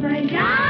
在家。